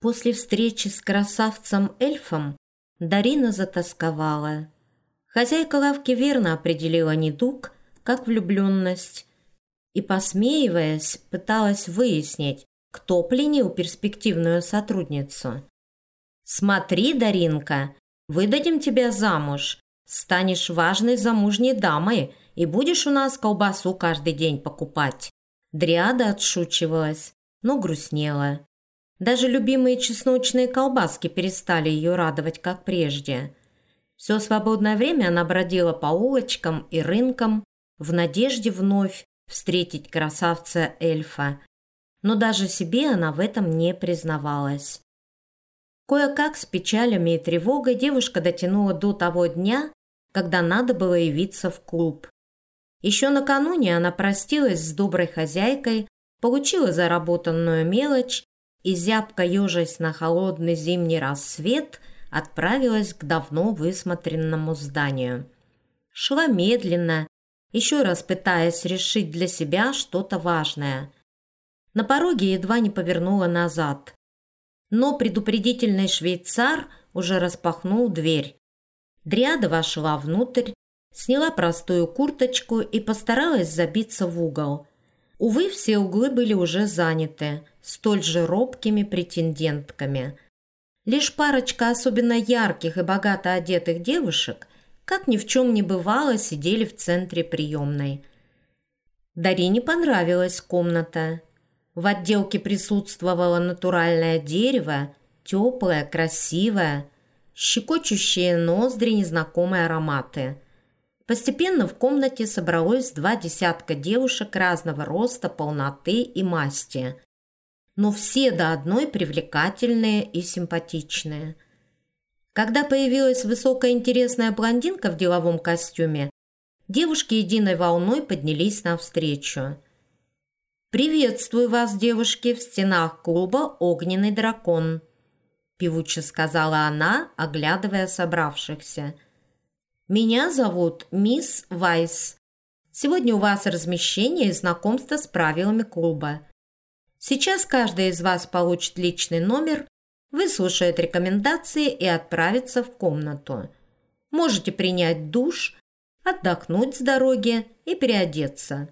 После встречи с красавцем-эльфом Дарина затасковала. Хозяйка лавки верно определила недуг, как влюбленность, и, посмеиваясь, пыталась выяснить, кто пленил перспективную сотрудницу. «Смотри, Даринка, выдадим тебя замуж, станешь важной замужней дамой и будешь у нас колбасу каждый день покупать». Дриада отшучивалась, но грустнела. Даже любимые чесночные колбаски перестали ее радовать, как прежде. Все свободное время она бродила по улочкам и рынкам в надежде вновь встретить красавца-эльфа, но даже себе она в этом не признавалась. Кое-как с печалями и тревогой девушка дотянула до того дня, когда надо было явиться в клуб. Еще накануне она простилась с доброй хозяйкой, получила заработанную мелочь и, зябко ежась на холодный зимний рассвет, отправилась к давно высмотренному зданию. Шла медленно, еще раз пытаясь решить для себя что-то важное. На пороге едва не повернула назад. Но предупредительный швейцар уже распахнул дверь. Дриада вошла внутрь, сняла простую курточку и постаралась забиться в угол. Увы, все углы были уже заняты, столь же робкими претендентками. Лишь парочка особенно ярких и богато одетых девушек – как ни в чем не бывало, сидели в центре приемной. Дарине понравилась комната. В отделке присутствовало натуральное дерево, теплое, красивое, щекочущие ноздри незнакомые ароматы. Постепенно в комнате собралось два десятка девушек разного роста, полноты и масти. Но все до одной привлекательные и симпатичные – когда появилась высокая интересная блондинка в деловом костюме, девушки единой волной поднялись навстречу. «Приветствую вас, девушки, в стенах клуба «Огненный дракон», певуче сказала она, оглядывая собравшихся. «Меня зовут мисс Вайс. Сегодня у вас размещение и знакомство с правилами клуба. Сейчас каждый из вас получит личный номер выслушает рекомендации и отправится в комнату. Можете принять душ, отдохнуть с дороги и переодеться.